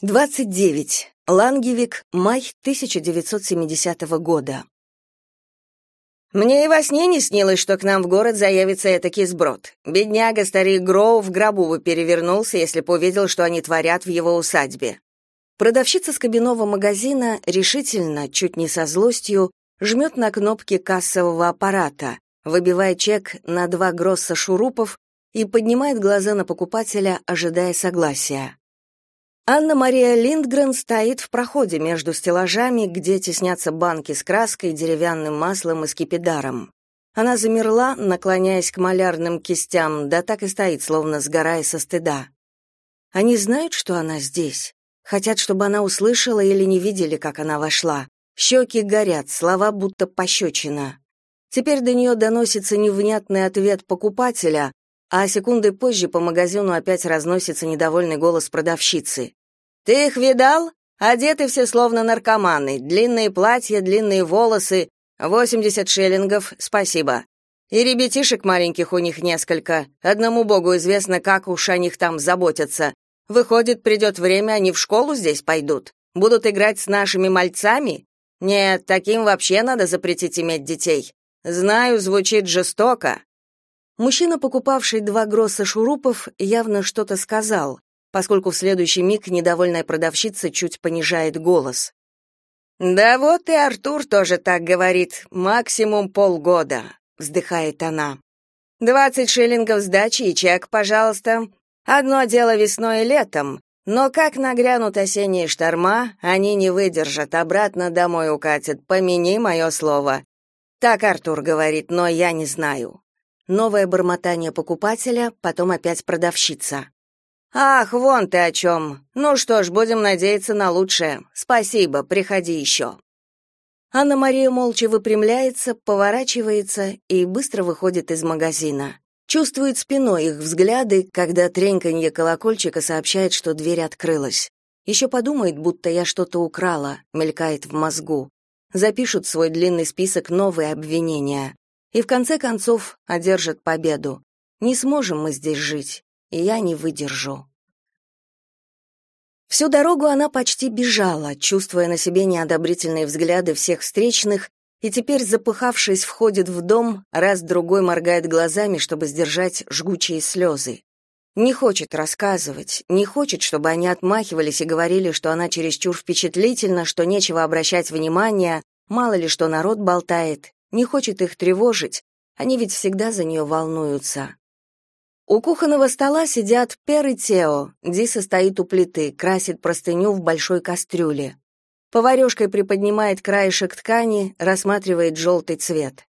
29. Лангевик, май 1970 года. Мне и во сне не снилось, что к нам в город заявится этакий сброд. Бедняга старик Гроу в гробу бы перевернулся, если бы увидел, что они творят в его усадьбе. Продавщица с кабинного магазина решительно, чуть не со злостью, жмет на кнопки кассового аппарата, выбивая чек на два гросса шурупов и поднимает глаза на покупателя, ожидая согласия. Анна-Мария Линдгрен стоит в проходе между стеллажами, где теснятся банки с краской, деревянным маслом и скипидаром. Она замерла, наклоняясь к малярным кистям, да так и стоит, словно сгорая со стыда. Они знают, что она здесь? Хотят, чтобы она услышала или не видели, как она вошла. Щеки горят, слова будто пощечина. Теперь до нее доносится невнятный ответ покупателя, а секунды позже по магазину опять разносится недовольный голос продавщицы. Ты их видал? Одеты все словно наркоманы. Длинные платья, длинные волосы. Восемьдесят шиллингов, спасибо. И ребятишек маленьких у них несколько. Одному богу известно, как уж о них там заботятся. Выходит, придет время, они в школу здесь пойдут. Будут играть с нашими мальцами? Нет, таким вообще надо запретить иметь детей. Знаю, звучит жестоко. Мужчина, покупавший два гросса шурупов, явно что-то сказал поскольку в следующий миг недовольная продавщица чуть понижает голос. «Да вот и Артур тоже так говорит, максимум полгода», — вздыхает она. «Двадцать шиллингов сдачи и чек, пожалуйста. Одно дело весной и летом, но как нагрянут осенние шторма, они не выдержат, обратно домой укатят, помяни мое слово». Так Артур говорит, но я не знаю. Новое бормотание покупателя, потом опять продавщица. Ах, вон ты о чем. Ну что ж, будем надеяться на лучшее. Спасибо, приходи еще». Анна-Мария молча выпрямляется, поворачивается и быстро выходит из магазина. Чувствует спиной их взгляды, когда треньканье колокольчика сообщает, что дверь открылась. Еще подумает, будто я что-то украла, мелькает в мозгу. Запишут свой длинный список новые обвинения. И в конце концов одержат победу. Не сможем мы здесь жить и я не выдержу. Всю дорогу она почти бежала, чувствуя на себе неодобрительные взгляды всех встречных, и теперь, запыхавшись, входит в дом, раз-другой моргает глазами, чтобы сдержать жгучие слезы. Не хочет рассказывать, не хочет, чтобы они отмахивались и говорили, что она чересчур впечатлительна, что нечего обращать внимания, мало ли что народ болтает, не хочет их тревожить, они ведь всегда за нее волнуются. У кухонного стола сидят Пер и Тео. Диса стоит у плиты, красит простыню в большой кастрюле. Поварешкой приподнимает краешек ткани, рассматривает желтый цвет.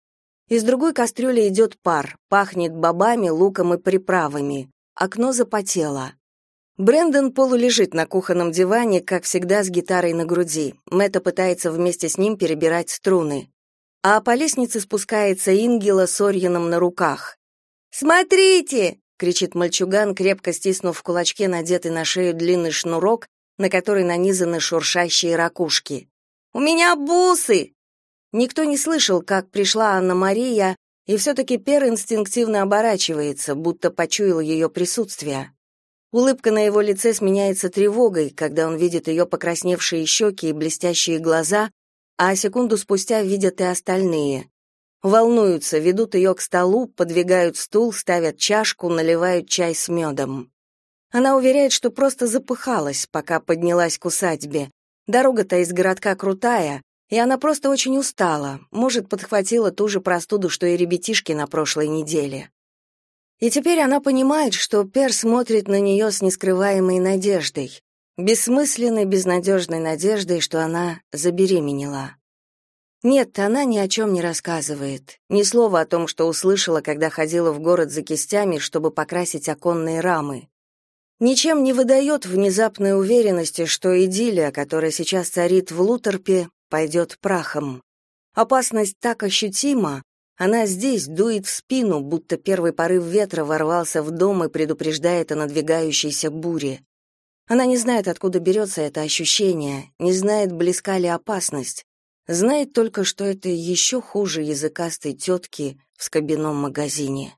Из другой кастрюли идет пар, пахнет бобами, луком и приправами. Окно запотело. Брэндон полулежит на кухонном диване, как всегда, с гитарой на груди. Мэтта пытается вместе с ним перебирать струны. А по лестнице спускается Ингела с Орьяном на руках. «Смотрите!» Кричит мальчуган, крепко стиснув в кулачке надетый на шею длинный шнурок, на который нанизаны шуршащие ракушки. У меня бусы. Никто не слышал, как пришла Анна-Мария, и все-таки Пер инстинктивно оборачивается, будто почуял ее присутствие. Улыбка на его лице сменяется тревогой, когда он видит ее покрасневшие щеки и блестящие глаза, а секунду спустя видят и остальные. Волнуются, ведут ее к столу, подвигают стул, ставят чашку, наливают чай с медом. Она уверяет, что просто запыхалась, пока поднялась к усадьбе. Дорога-то из городка крутая, и она просто очень устала, может, подхватила ту же простуду, что и ребятишки на прошлой неделе. И теперь она понимает, что Пер смотрит на нее с нескрываемой надеждой, бессмысленной, безнадежной надеждой, что она забеременела. Нет, она ни о чем не рассказывает. Ни слова о том, что услышала, когда ходила в город за кистями, чтобы покрасить оконные рамы. Ничем не выдает внезапной уверенности, что идиллия, которая сейчас царит в Лутерпе, пойдет прахом. Опасность так ощутима, она здесь дует в спину, будто первый порыв ветра ворвался в дом и предупреждает о надвигающейся буре. Она не знает, откуда берется это ощущение, не знает, близка ли опасность, Знает только, что это еще хуже языкастой тетки в скобяном магазине.